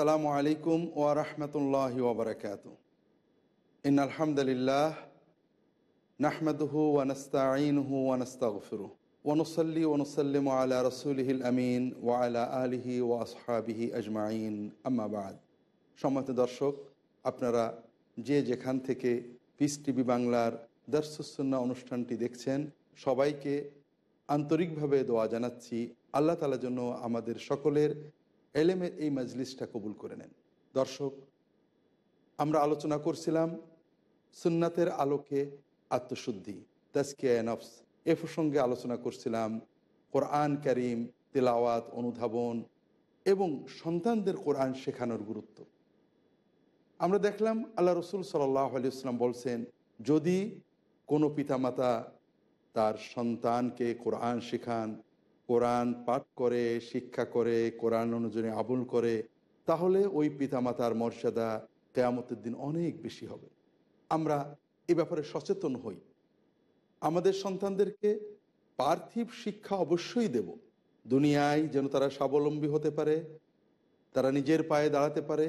আসসালামু আলাইকুম ওয়া রাহমাতুল্লাহি ওয়া বারাকাতু ইন আলহামদুলিল্লাহ নাহমাদুহু ওয়া নাস্তাঈনুহু ওয়া নাস্তাগফিরুহ। ওয়া আলা রাসূলিহিল আমিন ওয়া আলা আলিহি ওয়া আসহাবিহি আজমাইন। আম্মা বাদ। সম্মানিত দর্শক, আপনারা যে যেখান থেকে পিস টিভি বাংলার দর্শসন্না অনুষ্ঠানটি দেখছেন, সবাইকে আন্তরিকভাবে দোয়া জানাচ্ছি। আল্লাহ তালা জন্য আমাদের সকলের এলেমের এই মজলিসটা কবুল করে নেন। দর্শক, আমরা আলোচনা করছিলাম সুন্নাতের আলোকে আত্মশুদ্ধি তাস্কিয়া নফস। এ প্রসঙ্গে আলোচনা করছিলাম কোরআন করিম, তেলাওয়াত, অনুধাবন এবং সন্তানদের কোরআন শেখানোর গুরুত্ব। আমরা দেখলাম আল্লাহ রসুল সাল্লাহ আলিয়াল্লাম বলছেন, যদি কোনো পিতামাতা তার সন্তানকে কোরআন শেখান কোরআন পাঠ করে, শিক্ষা করে, কোরআন অনুযায়ী আবুল করে, তাহলে ওই পিতামাতার মর্যাদা কেয়ামতের দিন অনেক বেশি হবে। আমরা এ ব্যাপারে সচেতন হই। আমাদের সন্তানদেরকে পার্থিব শিক্ষা অবশ্যই দেব। দুনিয়ায় যেন তারা স্বাবলম্বী হতে পারে, তারা নিজের পায়ে দাঁড়াতে পারে।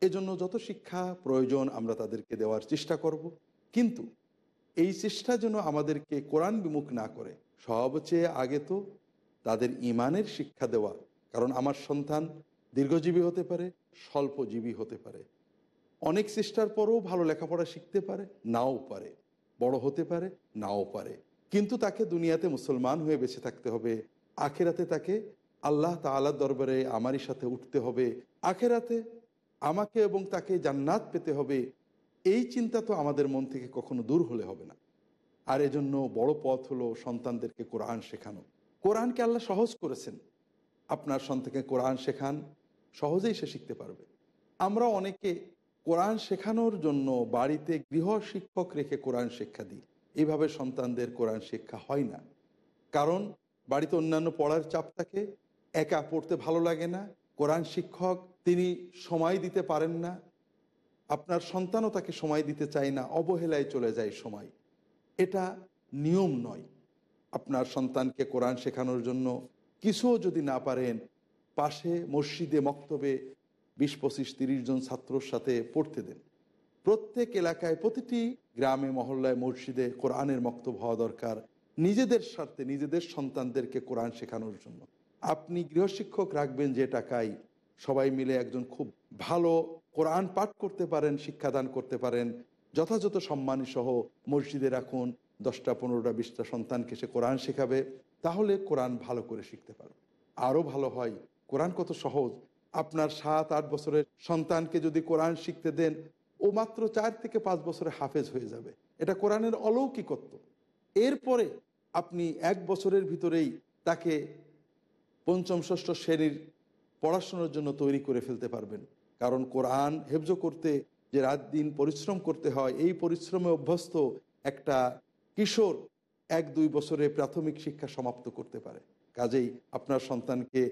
এজন্য যত শিক্ষা প্রয়োজন আমরা তাদেরকে দেওয়ার চেষ্টা করব। কিন্তু এই চেষ্টা যেন আমাদেরকে কোরআন বিমুখ না করে সবচেয়ে আগে তো তাদের ইমানের শিক্ষা দেওয়া। কারণ আমার সন্তান দীর্ঘজীবী হতে পারে, স্বল্পজীবী হতে পারে। অনেক চেষ্টার পরেও ভালো লেখাপড়া শিখতে পারে, নাও পারে। বড় হতে পারে, নাও পারে। কিন্তু তাকে দুনিয়াতে মুসলমান হয়ে বেঁচে থাকতে হবে। আখেরাতে তাকে আল্লাহ তালার দরবারে আমারই সাথে উঠতে হবে। আখেরাতে আমাকে এবং তাকে জান্নাত পেতে হবে। এই চিন্তা তো আমাদের মন থেকে কখনো দূর হলে হবে না। আর এজন্য বড় পথ হলো সন্তানদেরকে কোরআন শেখানো। কোরআনকে আল্লাহ সহজ করেছেন। আপনার সন্তানকে কোরআন শেখান, সহজেই সে শিখতে পারবে। আমরা অনেকে কোরআন শেখানোর জন্য বাড়িতে গৃহ শিক্ষক রেখে কোরআন শিক্ষা দিই। এভাবে সন্তানদের কোরআন শিক্ষা হয় না। কারণ বাড়িতে অন্যান্য পড়ার চাপ থাকে, একা পড়তে ভালো লাগে না, কোরআন শিক্ষক তিনি সময় দিতে পারেন না, আপনার সন্তানও তাকে সময় দিতে চায় না, অবহেলায় চলে যায় সময়। এটা নিয়ম নয়। আপনার সন্তানকে কোরআন শেখানোর জন্য কিছুও যদি না পারেন, পাশে মসজিদে মক্তবে বিশ পঁচিশ তিরিশ জন ছাত্রর সাথে পড়তে দেন। প্রত্যেক এলাকায়, প্রতিটি গ্রামে, মহল্লায়, মসজিদে কোরআনের মক্তব হওয়া দরকার নিজেদের স্বার্থে, নিজেদের সন্তানদেরকে কোরআন শেখানোর জন্য। আপনি গৃহশিক্ষক রাখবেন যে টাকায়, সবাই মিলে একজন খুব ভালো কোরআন পাঠ করতে পারেন, শিক্ষাদান করতে পারেন যথাযথ সম্মানী সহ মসজিদে রাখুন, দশটা, পনেরোটা, বিশটা সন্তানকে সে কোরআন শেখাবে, তাহলে কোরআন ভালো করে শিখতে পারবে। আরও ভালো হয়, কোরআন কত সহজ। আপনার সাত, আট বছরের সন্তানকে যদি কোরআন শিখতে দেন, ও মাত্র চার থেকে পাঁচ বছরে হাফেজ হয়ে যাবে। এটা কোরআনের অলৌকিকত্ব। এরপরে আপনি এক বছরের ভিতরেই তাকে পঞ্চম, ষষ্ঠ শ্রেণির পড়াশোনার জন্য তৈরি করে ফেলতে পারবেন। কারণ কোরআন হেফজ করতে যে রাত দিন পরিশ্রম করতে হয়, এই পরিশ্রমে অভ্যস্ত একটা কিশোর এক দুই বছরে প্রাথমিক শিক্ষা সমাপ্ত করতে পারে। কাজেই আপনার সন্তানকে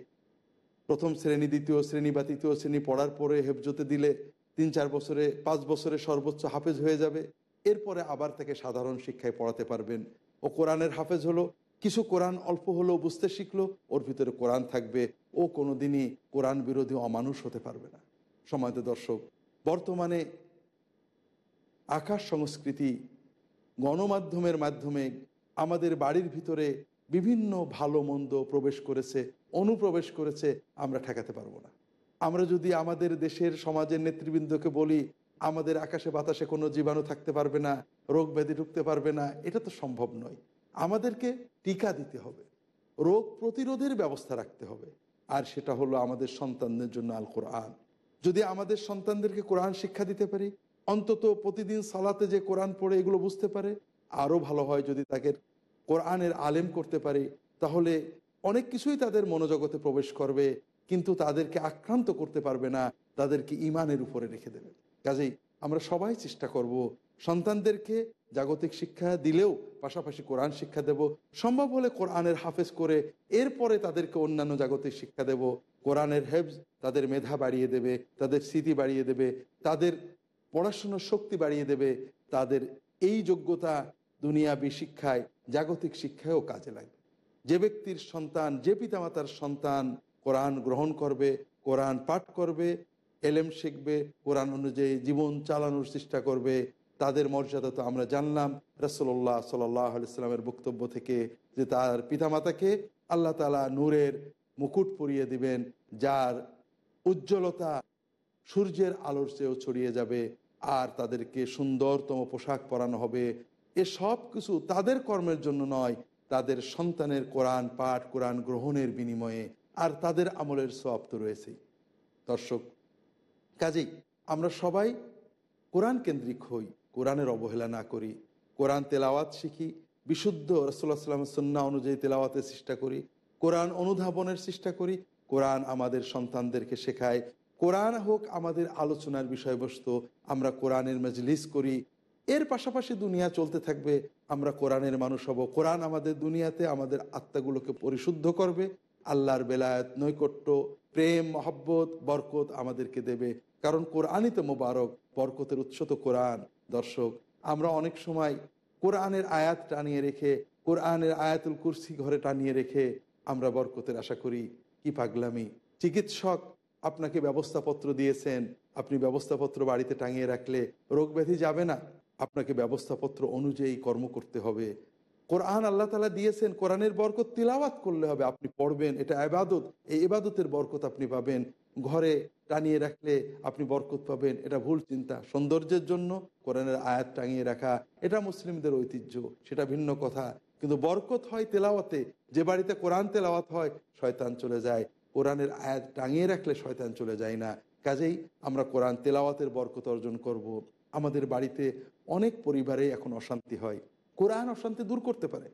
প্রথম শ্রেণি, দ্বিতীয় শ্রেণি বা তৃতীয় শ্রেণি পড়ার পরে হেফজতে দিলে তিন চার বছরে, পাঁচ বছরে সর্বোচ্চ হাফেজ হয়ে যাবে। এরপরে আবার তাকে সাধারণ শিক্ষায় পড়াতে পারবেন। ও কোরআনের হাফেজ হলো, কিছু কোরআন অল্প হলেও বুঝতে শিখলো, ওর ভিতরে কোরআন থাকবে। ও কোনো দিনই কোরআন বিরোধী অমানুষ হতে পারবে না। সময়ত দর্শক বর্তমানে আকাশ সংস্কৃতি গণমাধ্যমের মাধ্যমে আমাদের বাড়ির ভিতরে বিভিন্ন ভালো মন্দ প্রবেশ করেছে, অনুপ্রবেশ করেছে, আমরা ঠেকাতে পারব না। আমরা যদি আমাদের দেশের সমাজের নেতৃবৃন্দকে বলি, আমাদের আকাশে বাতাসে কোনো জীবাণু থাকতে পারবে না, রোগ ব্যাধি ঢুকতে পারবে না, এটা তো সম্ভব নয়। আমাদেরকে টিকা দিতে হবে, রোগ প্রতিরোধের ব্যবস্থা রাখতে হবে। আর সেটা হলো আমাদের সন্তানদের জন্য আল কোরআন। যদি আমাদের সন্তানদেরকে কোরআন শিক্ষা দিতে পারি, অন্তত প্রতিদিন সালাতে যে কোরআন পড়ে এগুলো বুঝতে পারে, আরও ভালো হয় যদি তাকে কোরআনের আলেম করতে পারি, তাহলে অনেক কিছুই তাদের মনোজগতে প্রবেশ করবে, কিন্তু তাদেরকে আক্রান্ত করতে পারবে না, তাদেরকে ইমানের উপরে রেখে দেবে। কাজেই আমরা সবাই চেষ্টা করব সন্তানদেরকে জাগতিক শিক্ষা দিলেও পাশাপাশি কোরআন শিক্ষা দেব, সম্ভব হলে কোরআনের হাফেজ করে এরপরে তাদেরকে অন্যান্য জাগতিক শিক্ষা দেব। কোরআনের হেফজ তাদের মেধা বাড়িয়ে দেবে, তাদের স্মৃতি বাড়িয়ে দেবে, তাদের পড়াশুনোর শক্তি বাড়িয়ে দেবে, তাদের এই যোগ্যতা দুনিয়াবি শিক্ষায়, জাগতিক শিক্ষায়ও কাজে লাগবে। যে ব্যক্তির সন্তান, যে পিতামাতার সন্তান কোরআন গ্রহণ করবে, কোরআন পাঠ করবে, এলেম শিখবে, কোরআন অনুযায়ী জীবন চালানোর চেষ্টা করবে, তাদের মর্যাদা তো আমরা জানলাম। রসল্লাহ সাল্লামের বক্তব্য থেকে যে তার পিতামাতাকে আল্লাহ তালা নূরের মুকুট পরিয়ে দিবেন, যার উজ্জ্বলতা সূর্যের আলোর চেয়েও ছড়িয়ে যাবে আর তাদেরকে সুন্দরতম পোশাক পরানো হবে। এ সব কিছু তাদের কর্মের জন্য নয়, তাদের সন্তানের কোরআন, পাঠ, কোরআন গ্রহণের বিনিময়ে আর তাদের আমলের সব তো রয়েছেই। দর্শক, কাজেই আমরা সবাই কোরআন কেন্দ্রিক হই, কোরআনের অবহেলা না করি, কোরআন তেলাওয়াত শিখি, বিশুদ্ধ রসোল্লা সাল্লামের সন্না অনুযায়ী তেলাওয়াতের চেষ্টা করি কোরআন অনুধাবনের চেষ্টা করি, কোরআন আমাদের সন্তানদেরকে শেখায়, কোরআন হোক আমাদের আলোচনার বিষয়বস্তু, আমরা কোরআনের মজলিস করি। এর পাশাপাশি দুনিয়া চলতে থাকবে, আমরা কোরআনের মানুষ হব। কোরআন আমাদের দুনিয়াতে আমাদের আত্মাগুলোকে পরিশুদ্ধ করবে, আল্লাহর বেলায়ত, নৈকট্য, প্রেম, মহব্বত, বরকত আমাদেরকে দেবে। কারণ কোরআনই তো মোবারক, বরকতের উৎস তো কোরআন। দর্শক, আমরা অনেক সময় কোরআনের আয়াত টানিয়ে রেখে, কোরআনের আয়াতুল কুরসি ঘরে টানিয়ে রেখে আমরা বরকতের আশা করি, কি পাগলামি। চিকিৎসক আপনাকে ব্যবস্থাপত্র দিয়েছেন, আপনি ব্যবস্থাপত্র বাড়িতে টাঙিয়ে রাখলে রোগ ব্যাধি যাবে না। আপনাকে ব্যবস্থাপত্র অনুযায়ী কর্ম করতে হবে। কোরআন আল্লাহ তালা দিয়েছেন, কোরআনের বরকত তিলাওয়াত করলে হবে, আপনি পড়বেন, এটা আবাদত এই এবাদতের বরকত আপনি পাবেন। ঘরে টানিয়ে রাখলে আপনি বরকত পাবেন, এটা ভুল চিন্তা। সৌন্দর্যের জন্য কোরআনের আয়াত টাঙিয়ে রাখা, এটা মুসলিমদের ঐতিহ্য, সেটা ভিন্ন কথা। কিন্তু বরকত হয় তেলাওয়াতে। যে বাড়িতে কোরআন তেলাওয়াত হয়, শয়তান চলে যায়। কোরআনের আয়াত টাঙিয়ে রাখলে শয়তান চলে যায় না। কাজেই আমরা কোরআন তেলাওয়াতের বরকত অর্জন করব। আমাদের বাড়িতে অনেক পরিবারে এখন অশান্তি হয়। কোরআন অশান্তি দূর করতে পারে।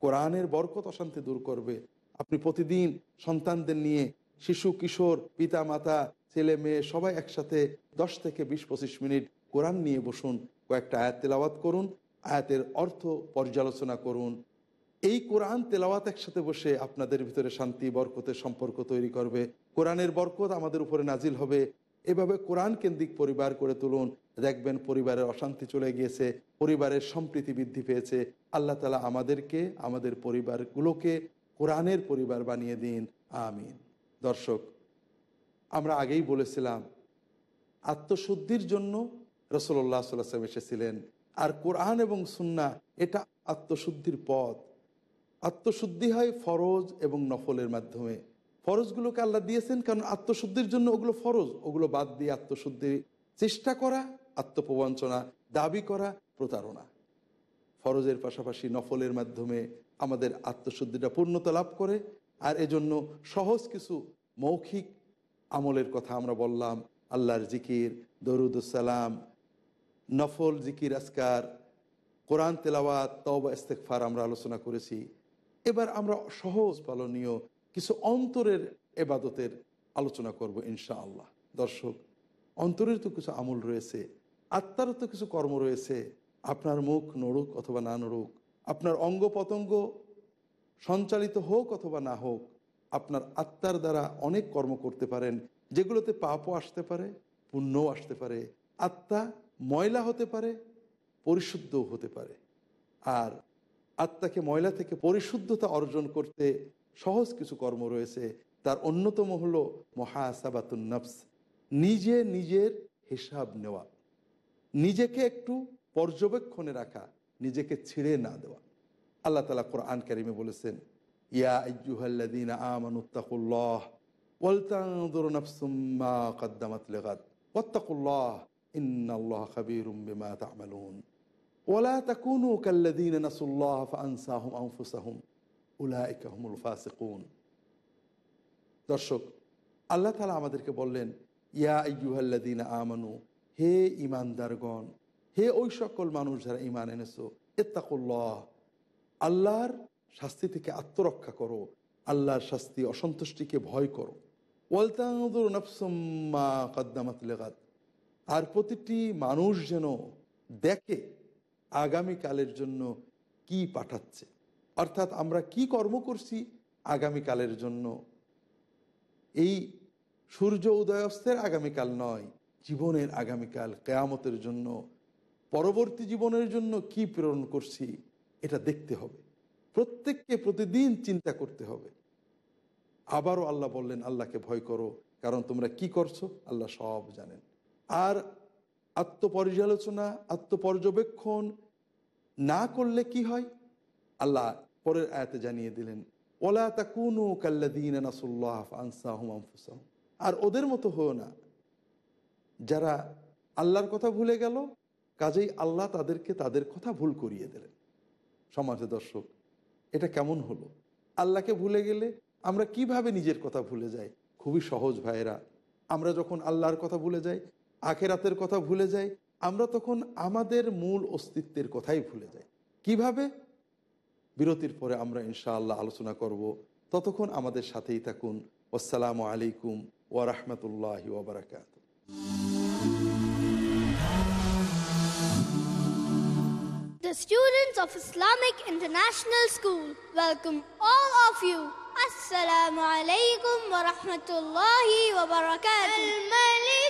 কোরআনের বরকত অশান্তি দূর করবে। আপনি প্রতিদিন সন্তানদের নিয়ে শিশু, কিশোর পিতা মাতা ছেলে, মেয়ে সবাই একসাথে দশ থেকে বিশ পঁচিশ মিনিট কোরআন নিয়ে বসুন। কয়েকটা আয়াত তেলাওয়াত করুন। আয়াতের অর্থ পর্যালোচনা করুন। এই কোরআন তেলাওয়াত একসাথে বসে আপনাদের ভিতরে শান্তি, বরকতের সম্পর্ক তৈরি করবে। কোরআনের বরকত আমাদের উপরে নাজিল হবে। এভাবে কোরআন কেন্দ্রিক পরিবার করে তুলুন। দেখবেন পরিবারের অশান্তি চলে গিয়েছে, পরিবারের সম্প্রীতি বৃদ্ধি পেয়েছে। আল্লাহ তালা আমাদেরকে, আমাদের পরিবারগুলোকে কোরআনের পরিবার বানিয়ে দিন। আমিন। দর্শক, আমরা আগেই বলেছিলাম, আত্মশুদ্ধির জন্য রসল্লাহ সাল্লাম এসেছিলেন। আর কোরআন এবং সুন্না, এটা আত্মশুদ্ধির পথ। আত্মশুদ্ধি হয় ফরজ এবং নফলের মাধ্যমে। ফরজগুলোকে আল্লাহ দিয়েছেন কারণ আত্মশুদ্ধির জন্য ওগুলো ফরজ। ওগুলো বাদ দিয়ে আত্মশুদ্ধি, চেষ্টা করা, আত্মপ্রবঞ্চনা, দাবি করা, প্রতারণা। ফরজের পাশাপাশি নফলের মাধ্যমে আমাদের আত্মশুদ্ধিটা পূর্ণতা লাভ করে। আর এজন্য সহজ কিছু মৌখিক আমলের কথা আমরা বললাম। আল্লাহর জিকির দরুদুসালাম নফল, জিকির আসকার কোরআন, তেলাওয়াত, তওবা ইস্তেকফার আমরা আলোচনা করেছি। এবার আমরা সহজ পালনীয় কিছু অন্তরের এবাদতের আলোচনা করব ইনশা আল্লাহ দর্শক, অন্তরের তো কিছু আমল রয়েছে, আত্মারও তো কিছু কর্ম রয়েছে। আপনার মুখ নড়ুক অথবা না নড়ুক, আপনার অঙ্গ পতঙ্গ সঞ্চালিত হোক অথবা না হোক, আপনার আত্মার দ্বারা অনেক কর্ম করতে পারেন, যেগুলোতে পাপও আসতে পারে, পুণ্যও আসতে পারে। আত্মা ময়লা হতে পারে, পরিশুদ্ধও হতে পারে। আর আত্মাকে ময়লা থেকে পরিশুদ্ধতা অর্জন করতে সহজ কিছু কর্ম রয়েছে। তার অন্যতম হলো মহাসাবাতুন নফস, নিজে নিজের হিসাব নেওয়া। নিজেকে একটু পর্যবেক্ষণে রাখা, নিজেকে ছিঁড়ে না দেওয়া। আল্লাহ তালা কোরআন কারিমে বলেছেন, ইয়া আইয়ুহাল্লাযীনা আমানুত্তাকুল্লাহ ওয়ালতানজুর নাফসুম মা কদ্দামাত লিগাদ ওয়াত্তাকুল্লাহ ইন্নাল্লাহা ফাসিকুন। দর্শক, আল্লাহ তালা আমাদেরকে বললেন, ইয়া আমানু, হে ইমানদারগণ হে ওই সকল মানুষ যারা ইমান এনেছো এত্তাকুল্লাহ আল্লাহর শাস্তি থেকে আত্মরক্ষা করো, আল্লাহর শাস্তি অসন্তুষ্টিকে ভয় করো। ওয়ালতাঙ্গুর নফসম্মা কদ্দামাত লেগাত আর প্রতিটি মানুষ যেন দেখে আগামীকালের জন্য কি পাঠাচ্ছে। অর্থাৎ আমরা কি কর্ম করছি আগামীকালের জন্য? এই সূর্য উদয়াস্তের আগামীকাল নয়, জীবনের আগামীকাল, কেয়ামতের জন্য। পরবর্তী জীবনের জন্য কি প্রেরণ করছি এটা দেখতে হবে। প্রত্যেককে প্রতিদিন চিন্তা করতে হবে। আবারও আল্লাহ বললেন, আল্লাহকে ভয় করো, কারণ তোমরা কি করছ? আল্লাহ সব জানেন। আর আত্মপর্যালোচনা আত্মপর্যবেক্ষণ না করলে কি হয়? আল্লাহ পরের আয়াতে জানিয়ে দিলেন ওলা তাকুনু কাল্লাদিন নাসুল্লাহ আনসাহুম আনফুসাহুম। আর ওদের মতো হও না। যারা আল্লাহর কথা ভুলে গেল, কাজেই আল্লাহ তাদেরকে তাদের কথা ভুল করিয়ে দিলেন। সমাজে দর্শক, এটা কেমন হলো? আল্লাহকে ভুলে গেলে আমরা কীভাবে নিজের কথা ভুলে যাই? খুবই সহজ ভাইয়েরা, আমরা যখন আল্লাহর কথা ভুলে যাই আখেরাতের কথা ভুলে যাই আমরা তখন আমাদের মূল অস্তিত্বের কথাই ভুলে যাই। কীভাবে? বিরতির পরে আমরা ইনশাআল্লাহ আলোচনা করব। ততক্ষণ আমাদের সাথেই থাকুন। আসসালামু আলাইকুম ওয়া রাহমাতুল্লাহি ওয়া The students of Islamic International School welcome all of you. Assalamu alaikum wa rahmatullahi wa barakatuh.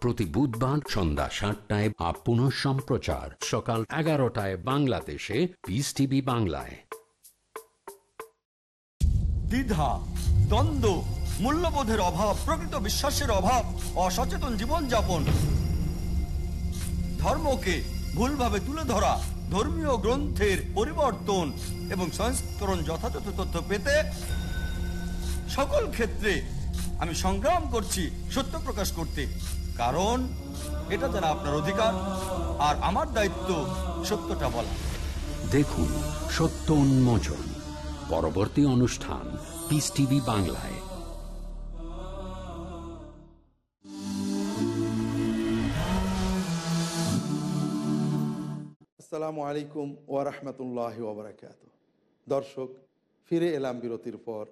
প্রতি বুধবার সন্ধ্যা সাতটায় আপ পুনঃ সম্প্রচার। সকাল এগারোটায় বাংলাদেশে। পিস টিভি বাংলায়। দ্বিধা, দ্বন্দ্ব, মূল্যবোধের অভাব, প্রকৃত বিশ্বাসের অভাব, অসচেতন জীবনযাপন। ধর্মকে ভুলভাবে তুলে ধরা, ধর্মীয় গ্রন্থের পরিবর্তন এবং সংস্করণ যথাযথ তথ্য পেতে সকল ক্ষেত্রে আমি সংগ্রাম করছি সত্য প্রকাশ করতে। কারণ এটা তারা আপনার অধিকার আর আমার দায়িত্ব সত্যটা বলা। দেখুন সত্য উন্মোচন পরবর্তী অনুষ্ঠান পিস টিভি বাংলায়। আসসালামু আলাইকুম ওয়া রাহমাতুল্লাহ ওয়া বারাকাতুহু। দর্শক ফিরে এলাম বিরতির পর।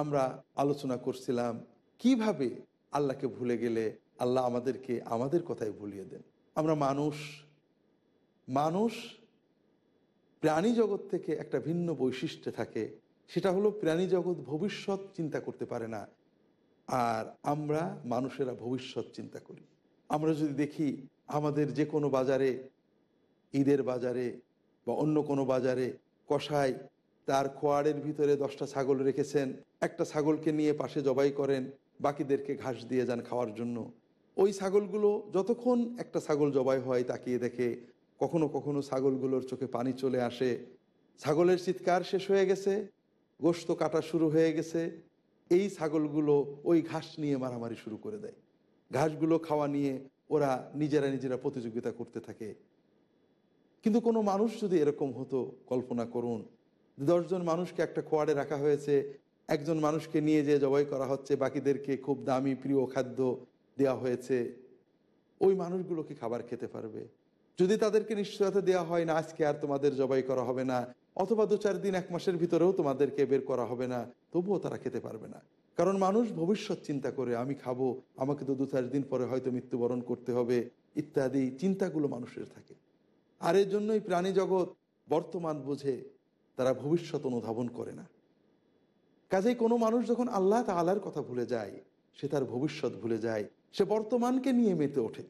আমরা আলোচনা করছিলাম কীভাবে আল্লাহকে ভুলে গেলে আল্লাহ আমাদেরকে আমাদের কথাই ভুলিয়ে দেন। আমরা মানুষ। মানুষ প্রাণী জগৎ থেকে একটা ভিন্ন বৈশিষ্ট্য থাকে। সেটা হলো প্রাণী জগৎ ভবিষ্যৎ চিন্তা করতে পারে না। আর আমরা মানুষেরা ভবিষ্যৎ চিন্তা করি। আমরা যদি দেখি আমাদের যে কোনো বাজারে, ঈদের বাজারে বা অন্য কোনো বাজারে কষাই তার খোয়াড়ের ভিতরে দশটা ছাগল রেখেছেন, একটা ছাগলকে নিয়ে পাশে জবাই করেন, বাকিদেরকে ঘাস দিয়ে যান খাওয়ার জন্য। ওই ছাগলগুলো যতক্ষণ একটা ছাগল জবাই হয় তাকিয়ে দেখে, কখনো কখনো ছাগলগুলোর চোখে পানি চলে আসে। ছাগলের চিৎকার শেষ হয়ে গেছে, গোস্ত কাটা শুরু হয়ে গেছে। এই ছাগলগুলো ওই ঘাস নিয়ে মারামারি শুরু করে দেয়। ঘাসগুলো খাওয়া নিয়ে ওরা নিজেরা নিজেরা প্রতিযোগিতা করতে থাকে। কিন্তু কোনো মানুষ যদি এরকম হতো, কল্পনা করুন। দশজন মানুষকে একটা খোয়াড়ে রাখা হয়েছে, একজন মানুষকে নিয়ে যে জবাই করা হচ্ছে, বাকিদেরকে খুব দামি, প্রিয় খাদ্য দেওয়া হয়েছে, ওই মানুষগুলো কি খাবার খেতে পারবে। যদি তাদেরকে নিশ্চয়তা দেওয়া হয় না, আজকে আর তোমাদের জবাই করা হবে না, অথবা দু চার দিন, এক মাসের ভিতরেও তোমাদেরকে বের করা হবে না, তবুও তারা খেতে পারবে না। কারণ মানুষ ভবিষ্যৎ চিন্তা করে, আমি খাব, আমাকে তো দু চার দিন পরে হয়তো মৃত্যুবরণ করতে হবে, ইত্যাদি চিন্তাগুলো মানুষের থাকে। আর এর জন্যই প্রাণী জগৎ বর্তমান বুঝে, তারা ভবিষ্যৎ অনুধাবন করে না। কাজেই কোনো মানুষ যখন আল্লাহ তালার কথা ভুলে যায়, সে তার ভবিষ্যৎ ভুলে যায় সে বর্তমানকে নিয়ে মেতে ওঠে।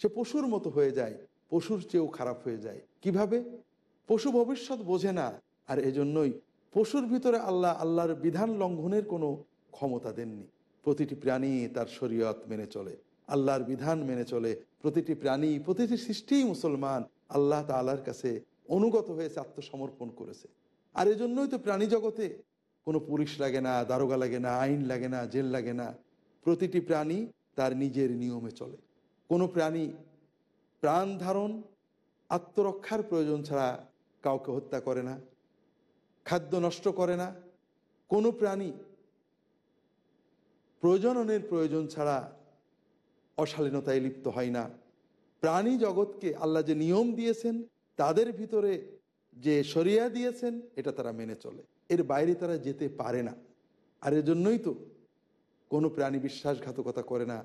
সে পশুর মতো হয়ে যায়, পশুর চেয়েও খারাপ হয়ে যায়। কীভাবে? পশু ভবিষ্যৎ বোঝে না, আর এজন্যই পশুর ভিতরে আল্লাহ আল্লাহর বিধান লঙ্ঘনের কোনো ক্ষমতা দেননি। প্রতিটি প্রাণী তার শরীয়ত মেনে চলে, আল্লাহর বিধান মেনে চলে। প্রতিটি প্রাণী, প্রতিটি সৃষ্টিই মুসলমান আল্লাহ তালার কাছে অনুগত হয়েছে, আত্মসমর্পণ করেছে। আর এজন্যই তো প্রাণী জগতে কোনো পুলিশ লাগে না, দারোগা লাগে না, আইন লাগে না, জেল লাগে না। প্রতিটি প্রাণী তার নিজের নিয়মে চলে। কোনো প্রাণী প্রাণ ধারণ, আত্মরক্ষার প্রয়োজন ছাড়া কাউকে হত্যা করে না, খাদ্য নষ্ট করে না। কোনো প্রাণী প্রজননের প্রয়োজন ছাড়া অশালীনতায় লিপ্ত হয় না। প্রাণী জগৎকে আল্লাহ যে নিয়ম দিয়েছেন, তাদের ভিতরে যে সরিয়া দিয়েছেন, এটা তারা মেনে চলে। এর বাইরে তারা যেতে পারে না। আর এজন্যই তো কোনো প্রাণী বিশ্বাসঘাতকতা করে না,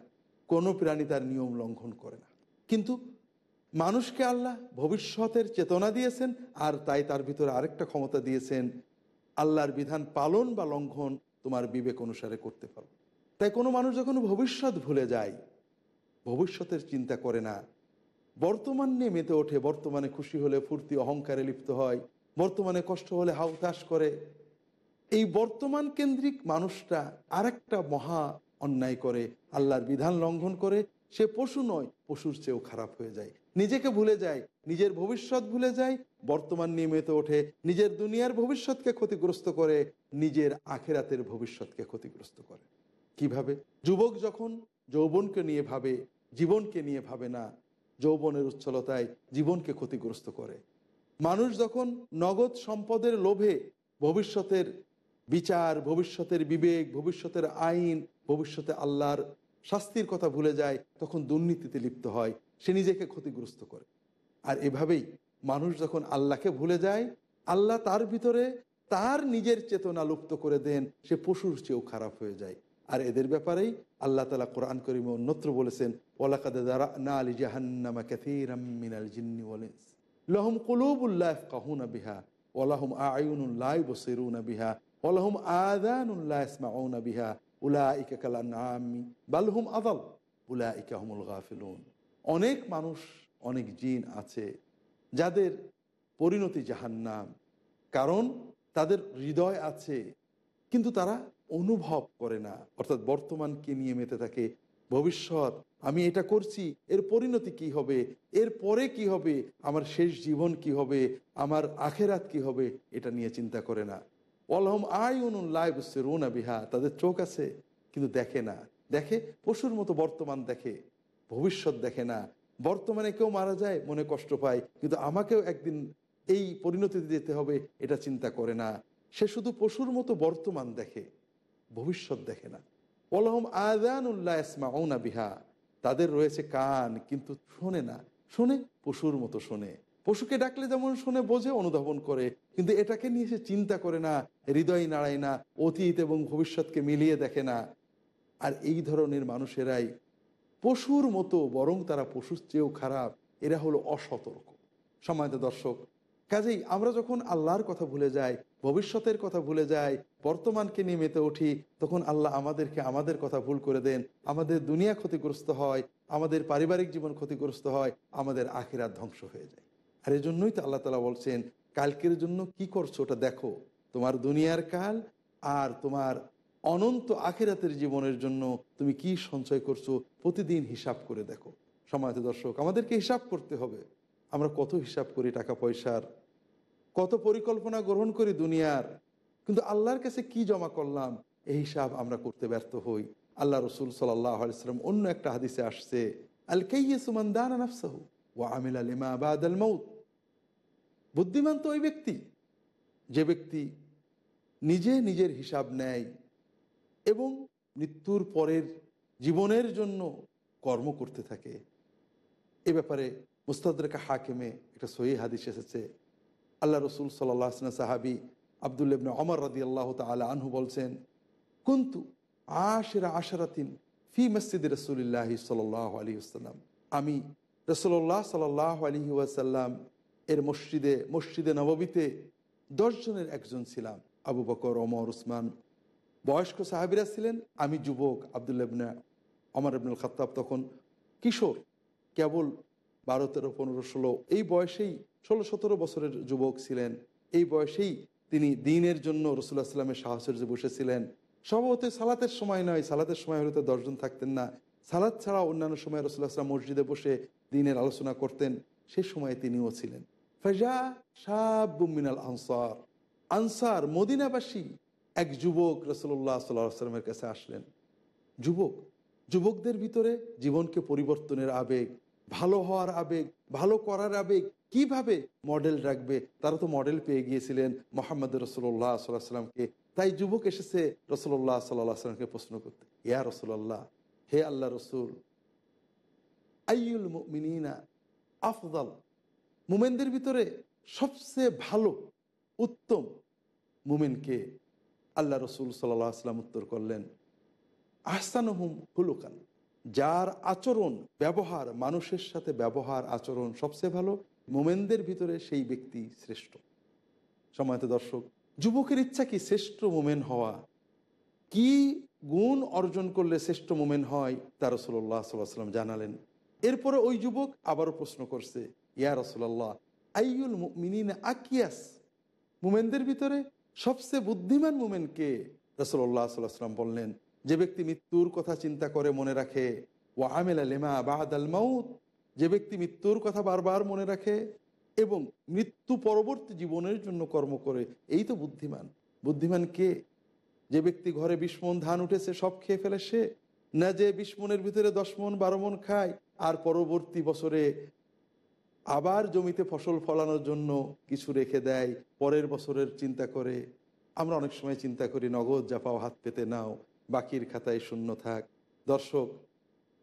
কোনো প্রাণী তার নিয়ম লঙ্ঘন করে না। কিন্তু মানুষকে আল্লাহ ভবিষ্যতের চেতনা দিয়েছেন আর তাই তার ভিতরে আরেকটা ক্ষমতা দিয়েছেন, আল্লাহর বিধান পালন বা লঙ্ঘন তোমার বিবেক অনুসারে করতে পারো। তাই কোনো মানুষ যখন ভবিষ্যৎ ভুলে যায়, ভবিষ্যতের চিন্তা করে না, বর্তমান নিয়ে মেতে ওঠে, বর্তমানে খুশি হলে ফুর্তি, অহংকারে লিপ্ত হয়, বর্তমানে কষ্ট হলে হাউতাস করে এই বর্তমান কেন্দ্রিক মানুষটা আরেকটা মহা অন্যায় করে, আল্লাহর বিধান লঙ্ঘন করে। সে পশু নয়, পশুর চেয়েও খারাপ হয়ে যায়। নিজেকে ভুলে যায়, নিজের ভবিষ্যৎ ভুলে যায়, বর্তমান নিয়ে মেতে ওঠে, নিজের দুনিয়ার ভবিষ্যৎকে ক্ষতিগ্রস্ত করে, নিজের আখেরাতের ভবিষ্যৎকে ক্ষতিগ্রস্ত করে। কীভাবে? যুবক যখন যৌবনকে নিয়ে ভাবে, জীবনকে নিয়ে ভাবে না, যৌবনের উচ্ছলতায় জীবনকে ক্ষতিগ্রস্ত করে। মানুষ যখন নগদ সম্পদের লোভে ভবিষ্যতের বিচার, ভবিষ্যতের বিবেক, ভবিষ্যতের আইন, ভবিষ্যতে আল্লাহর শাস্তির কথা ভুলে যায়, তখন দুর্নীতিতে লিপ্ত হয়, সে নিজেকে ক্ষতিগ্রস্ত করে। আর এভাবেই মানুষ যখন আল্লাহকে ভুলে যায়, আল্লাহ তার ভিতরে তার নিজের চেতনা লুপ্ত করে দেন, সে পশুর চেয়েও খারাপ হয়ে যায়। আর এদের ব্যাপারেই আল্লাহ তালা কোরআন করিমে অন্যত্র বলেছেন ওলাকাদ না আলী জাহান্নামা কলুবুল্লাহ কাহুনা বিহা ওলাহম আয়ুনুল্লাহ বিহা। ওলাহম আদানুল্লাহ ইসমাউনা বিহা উলা ইকা কালামি বালহুম আদাল উলা ইকা গাফিলুন। অনেক মানুষ, অনেক জিন আছে যাদের পরিণতি জাহান্নাম, কারণ তাদের হৃদয় আছে, কিন্তু তারা অনুভব করে না। অর্থাৎ বর্তমানকে নিয়ে মেতে থাকে, ভবিষ্যৎ, আমি এটা করছি, এর পরিণতি কি হবে, এর পরে কি হবে, আমার শেষ জীবন কি হবে, আমার আখেরাত কি হবে, এটা নিয়ে চিন্তা করে না। অলহম আই অনুন লাইভ রোনা বিহা, তাদের চোখ আছে কিন্তু দেখে না। দেখে, পশুর মতো বর্তমান দেখে, ভবিষ্যৎ দেখে না। বর্তমানে কেউ মারা যায়, মনে কষ্ট পায়, কিন্তু আমাকেও একদিন এই পরিণতিতে যেতে হবে, এটা চিন্তা করে না। সে শুধু পশুর মতো বর্তমান দেখে, ভবিষ্যৎ দেখে না। অলহম ওলাহম আদানুল্লাহ ইসমাউনা বিহা, তাদের রয়েছে কান, কিন্তু শোনে না। শোনে, পশুর মতো শোনে। পশুকে ডাকলে যেমন শুনে, বোঝে, অনুধাবন করে। কিন্তু এটাকে নিয়ে সে চিন্তা করে না, হৃদয় নাড়ায় না, অতীত এবং ভবিষ্যৎকে মিলিয়ে দেখে না। আর এই ধরনের মানুষেরাই পশুর মতো, বরং তারা পশুর চেয়েও খারাপ। এরা হলো অসতর্ক। সময়ত দর্শক, কাজেই আমরা যখন আল্লাহর কথা ভুলে যাই, ভবিষ্যতের কথা ভুলে যাই, বর্তমানকে নিয়ে মেতে উঠি, তখন আল্লাহ আমাদেরকে আমাদের কথা ভুল করে দেন। আমাদের দুনিয়া ক্ষতিগ্রস্ত হয়, আমাদের পারিবারিক জীবন ক্ষতিগ্রস্ত হয়, আমাদের আখিরাত ধ্বংস হয়ে যায়। আর এই জন্যই তো আল্লাহ তালা বলছেন কালকের জন্য কি করছ ওটা দেখো। তোমার দুনিয়ার কাল আর তোমার অনন্ত আখেরাতের জীবনের জন্য তুমি কি সঞ্চয় করছ প্রতিদিন হিসাব করে দেখো। সময়ত দর্শক, আমাদেরকে হিসাব করতে হবে। আমরা কত হিসাব করি টাকা পয়সার? কত পরিকল্পনা গ্রহণ করি দুনিয়ার? কিন্তু আল্লাহর কাছে কি জমা করলাম? এই হিসাব আমরা করতে ব্যর্থ হই। আল্লাহ রসুল সাল্লাম অন্য একটা হাদিসে আসছে আল কেইয়ে সুমান দান আনাফসাহু ও আমিল আলিমা বাদ আল মৌত বুদ্ধিমান তো ওই ব্যক্তি। যে ব্যক্তি নিজে নিজের হিসাব নেয় এবং মৃত্যুর পরের জীবনের জন্য কর্ম করতে থাকে। এ ব্যাপারে মুস্তাদরেকা হাকিমে একটা সহি হাদিস এসেছে। আল্লাহ রসুল সাল্লাহ সাহাবি আবদুল্লাবনে অমর রদি আল্লাহ তালা আনহু বলছেন, কিন্তু আশেরা আশারাতিন ফি মসজিদ রসুলিল্লাহ সাল আলী আসসালাম আমি রসল্লাহ সাল আলী ওয়াসাল্লাম এর মসজিদে মসজিদে নববীতে দশজনের একজন ছিলাম, আবু বকর, ওমর, উসমান। বয়স্ক সাহাবিরা ছিলেন, আমি যুবক আবদুল্লাবনা অমর আবনুল খত্তাব তখন কিশোর, কেবল বারো, তেরো, পনেরো, ষোলো, এই বয়সেই ষোলো, সতেরো বছরের যুবক ছিলেন। এই বয়সেই তিনি দিনের জন্য রসুল্লাহ সাল্লামের সাহসের বসেছিলেন। সম্ভবত সালাতের সময় নয়, সালাতের সময় হলে তো দশজন থাকতেন না। সালাদ ছাড়া অন্যান্য সময় রসুল্লাহ সাল্লাম মসজিদে বসে দিনের আলোচনা করতেন, সে সময় তিনিও ছিলেন। ফাজা আনসার। আনসার, মদিনাবাসী এক যুবক রসল্লাহ সাল্লাহ সাল্লামের কাছে আসলেন। যুবক, যুবকদের ভিতরে জীবনকে পরিবর্তনের আবেগ, ভালো হওয়ার আবেগ, ভালো করার আবেগ কীভাবে মডেল রাখবে, তারা তো মডেল পেয়ে গিয়েছিলেন মোহাম্মদ রসোল্লাহ সাল্লাহ সাল্লামকে তাই যুবক এসেছে রসল্লাহ সাল্লাহ সাল্লামকে প্রশ্ন করতে, ইয়া রসুল্লাহ হে আল্লাহ রসুল আইউল মিনা আফদল মুমেনদের ভিতরে সবচেয়ে ভালো, উত্তম মুমেনকে আল্লাহ রসুল সাল্লাহ আসলাম উত্তর করলেন, আহসানহুম হুলুকান, যার আচরণ, ব্যবহার, মানুষের সাথে ব্যবহার আচরণ সবচেয়ে ভালো, মোমেনদের ভিতরে সেই ব্যক্তি শ্রেষ্ঠ। সময়ত দর্শক, যুবকের ইচ্ছা কি শ্রেষ্ঠ মোমেন হওয়া? কি গুণ অর্জন করলে শ্রেষ্ঠ মোমেন হয়? তা রসল্লাহ সাল্লাম জানালেন। এরপরে ওই যুবক আবারও প্রশ্ন করছে ইয়া রসল্লাহ আইউল মিনিন আকিয়াস? মুমেনদের ভিতরে সবচেয়ে বুদ্ধিমান মুমেনকে রসল্লাহ সাল্লাম বললেন, যে ব্যক্তি মৃত্যুর কথা চিন্তা করে মনে রাখে ও আমেলা লেমা বাহাদ আল মাউত, যে ব্যক্তি মৃত্যুর কথা বারবার মনে রাখে এবং মৃত্যু পরবর্তী জীবনের জন্য কর্ম করে, এই তো বুদ্ধিমান। বুদ্ধিমান কে? যে ব্যক্তি ঘরে বিস্মন ধান উঠেছে, সব খেয়ে ফেলে সে? না যে বিস্মনের ভিতরে দশ মন, বারো মন খায়, আর পরবর্তী বছরে আবার জমিতে ফসল ফলানোর জন্য কিছু রেখে দেয়, পরের বছরের চিন্তা করে। আমরা অনেক সময় চিন্তা করি, নগদ জাপাও হাত পেতে নাও, বাকির খাতায় শূন্য থাক। দর্শক,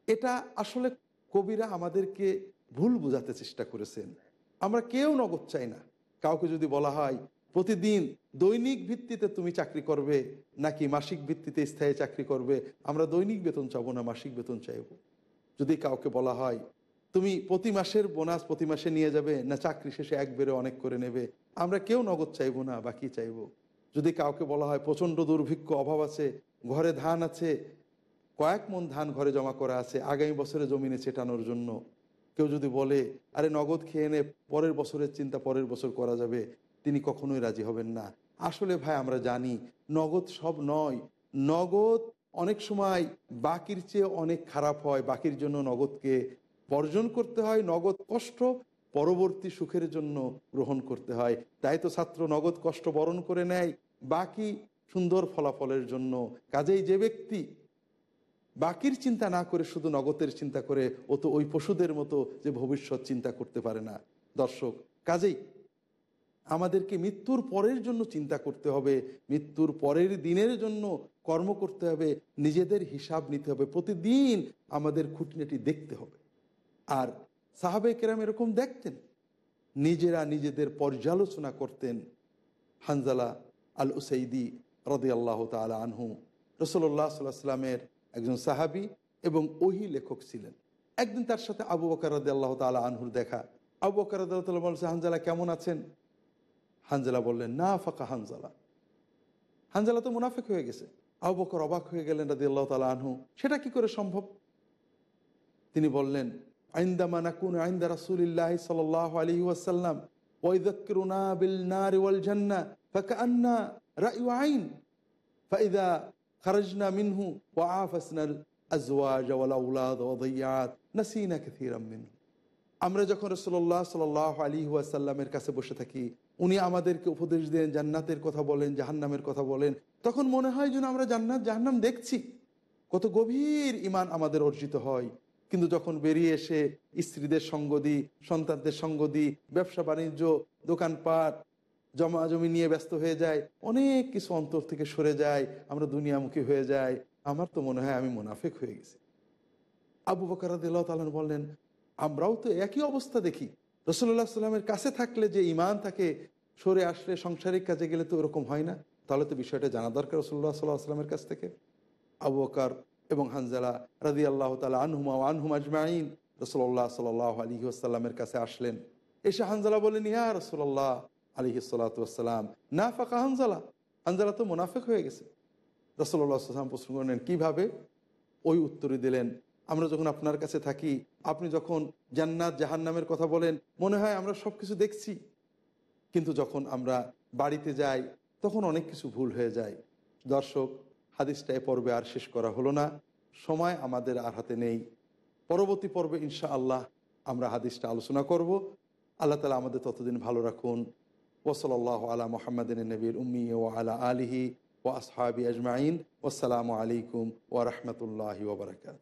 এটা আসলে কবিরা আমাদেরকে ভুল বোঝাতে চেষ্টা করেছেন। আমরা কেউ নগদ চাই না। কাউকে যদি বলা হয়, প্রতিদিন দৈনিক ভিত্তিতে তুমি চাকরি করবে নাকি মাসিক ভিত্তিতে স্থায়ী চাকরি করবে? আমরা দৈনিক বেতন চাবো না, মাসিক বেতন চাইব। যদি কাউকে বলা হয় তুমি প্রতি মাসের বোনাস প্রতি মাসে নিয়ে যাবে, না চাকরি শেষে একবারে অনেক করে নেবে। আমরা কেউ নগদ চাইব না, বাকি চাইব। যদি কাউকে বলা হয় প্রচণ্ড দুর্ভিক্ষ অভাব আছে, ঘরে ধান আছে, কয়েক মন ধান ঘরে জমা করা আছে, আগামী বছরে জমিনে ছেটানোর জন্য। কেউ যদি বলে, আরে নগদ খেয়ে নে, পরের বছরের চিন্তা পরের বছর করা যাবে। তিনি কখনোই রাজি হবেন না। আসলে ভাই, আমরা জানি, নগদ সব নয়। নগদ অনেক সময় বাকির চেয়ে অনেক খারাপ হয়, বাকির জন্য নগদকে বর্জন করতে হয়, নগদ কষ্ট পরবর্তী সুখের জন্য গ্রহণ করতে হয়। তাই তো ছাত্র নগদ কষ্ট বরণ করে নেয়, বাকি সুন্দর ফলাফলের জন্য। কাজেই যে ব্যক্তি বাকির চিন্তা না করে শুধু নগদের চিন্তা করে, ও তো ওই পশুদের মতো যে ভবিষ্যৎ চিন্তা করতে পারে না। দর্শক, কাজেই আমাদেরকে মৃত্যুর পরের জন্য চিন্তা করতে হবে, মৃত্যুর পরের দিনের জন্য কর্ম করতে হবে, নিজেদের হিসাব নিতে হবে। প্রতিদিন আমাদের খুঁটিনাটি দেখতে হবে। আর সাহাবে কেরাম এরকম দেখতেন। নিজেরা নিজেদের পর্যালোচনা করতেন হানজালা আল উসাইদি রদে আল্লাহ তালা আনহু রসল্লাহ সাল্লাহ সাল্লামের একজন সাহাবি এবং ওহি লেখক ছিলেন। একদিন তার সাথে আবু বকর রদে আল্লাহ তালা আনহুর দেখা। আবু বকর রদাল্লাহ বলছে, হানজালা, কেমন আছেন? হানজালা বললেন না ফাঁকা হানজালা। হানজালা তো মুনাফেক হয়ে গেছে। আবু বকর অবাক হয়ে গেলেন রাদি আল্লাহ তালা আনহু। সেটা কি করে সম্ভব? তিনি বললেন আইন্দামা নাকুন আইন্দা রাসুলিল্লাহ সাল আলী ওয়াসাল্লাম ওয়াইদাক্কিরুনা বিল নার ওয়াল জান্না ফাকান্না রায়ু আইন ফাইদা ওয়াআফাসনা আজওয়াজ ওয়াল আওলাদ ওয়া দাইয়াত নাসিনা কাসীরাম মিনহু আমরা যখন রসল্লাহ সাল আলী ওয়াসাল্লামের কাছে বসে থাকি, উনি আমাদেরকে উপদেশ দেন, জান্নাতের কথা বলেন, জাহান্নামের কথা বলেন, তখন মনে হয় যেন আমরা জান্নাত, জাহান্নাম দেখছি। কত গভীর ইমান আমাদের অর্জিত হয়। কিন্তু যখন বেরিয়ে এসে স্ত্রীদের সঙ্গ দিই, সন্তানদের সঙ্গ দিই, ব্যবসা, বাণিজ্য, দোকানপাট জমা জমি নিয়ে ব্যস্ত হয়ে যায় অনেক কিছু অন্তর থেকে সরে যায় আমরা দুনিয়ামুখী হয়ে যাই, আমার তো মনে হয় আমি মুনাফেক হয়ে গেছি। আবু বকর তালন বললেন, আমরাও তো একই অবস্থা দেখি। রসল্লাহ সাল্লামের কাছে থাকলে যে ইমান থাকে, সরে আসলে সংসারিক কাজে গেলে তো ওরকম হয় না। তাহলে তো বিষয়টা জানা দরকার রসল্লাহ সাল্লাহ আসলামের কাছ থেকে। আবু বকর এবং হানজালা রাজি আল্লাহ তালা আনহুমা আনহুম আজমাইন। রসল্লাহ সাল আলী আসাল্লামের কাছে আসলেন। এসে হানজালা বলেন ইয়া রসল্লাহ আলী সাল্লাতাম না ফাঁকা হানজালা? হানজালা তো মুনাফেক হয়ে গেছে। রসল্লাহ সাল্লাম প্রশ্ন করলেন, কীভাবে? ওই উত্তরে দিলেন, আমরা যখন আপনার কাছে থাকি, আপনি যখন জান্নাত, জাহান্নামের কথা বলেন, মনে হয় আমরা সব কিছু দেখছি। কিন্তু যখন আমরা বাড়িতে যাই, তখন অনেক কিছু ভুল হয়ে যায়। দর্শক হাদিসটা এ পর্বে আর শেষ করা হলো না। সময় আমাদের আর হাতে নেই। পরবর্তী পর্বে ইনশা আল্লাহ আমরা হাদিসটা আলোচনা করব। আল্লাহ তালা আমাদের ততদিন ভালো রাখুন। ওসলাল্লাহ আলা মোহাম্মদিন নবীর উম্মি ও আলা আলিহি ও আসহাবি আজমাইন। ওসালামু আলাইকুম ও রহমতুল্লাহ ওবরাকাত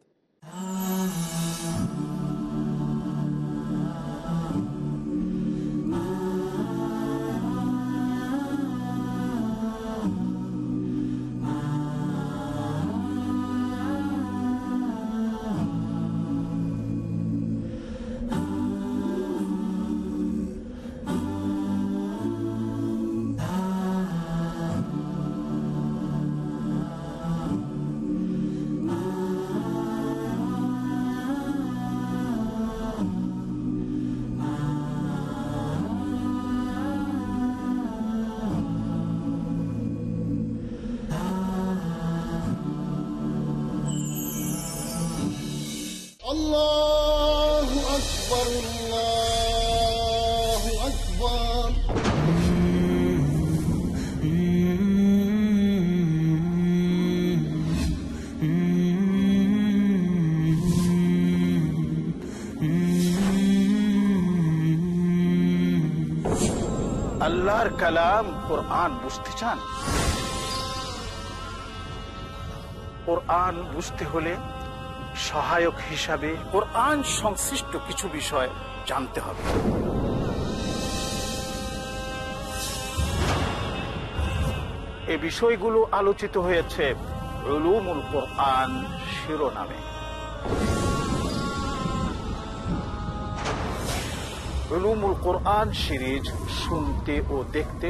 কালাম কোরআন বুঝতে চান? কোরআন বুঝতে হলে সহায়ক হিসাবে কোরআন সংশ্লিষ্ট কিছু বিষয় জানতে হবে। এ বিষয়গুলো আলোচিত হয়েছে রুলুমুল কোরআন শিরোনামে। রুলুমুল কোরআন সিরিজ শুনতে ও দেখতে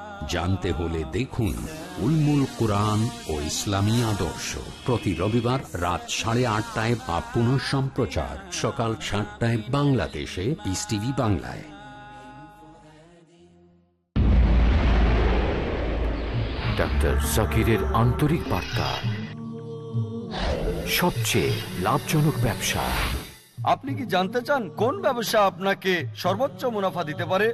জানতে হলে দেখুন উলমুল কোরআন ও ইসলামী আদর্শ। প্রতি রবিবার রাত সাড়ে আটটায় বা পুনঃ সম্প্রচার। সকাল সাতটায় বাংলাদেশে পিস টিভি বাংলায়। ডাক্তার জাকিরের আন্তরিক বার্তা। সবচেয়ে লাভজনক ব্যবসা। আপনি কি জানতে চান কোন ব্যবসা আপনাকে সর্বোচ্চ মুনাফা দিতে পারে?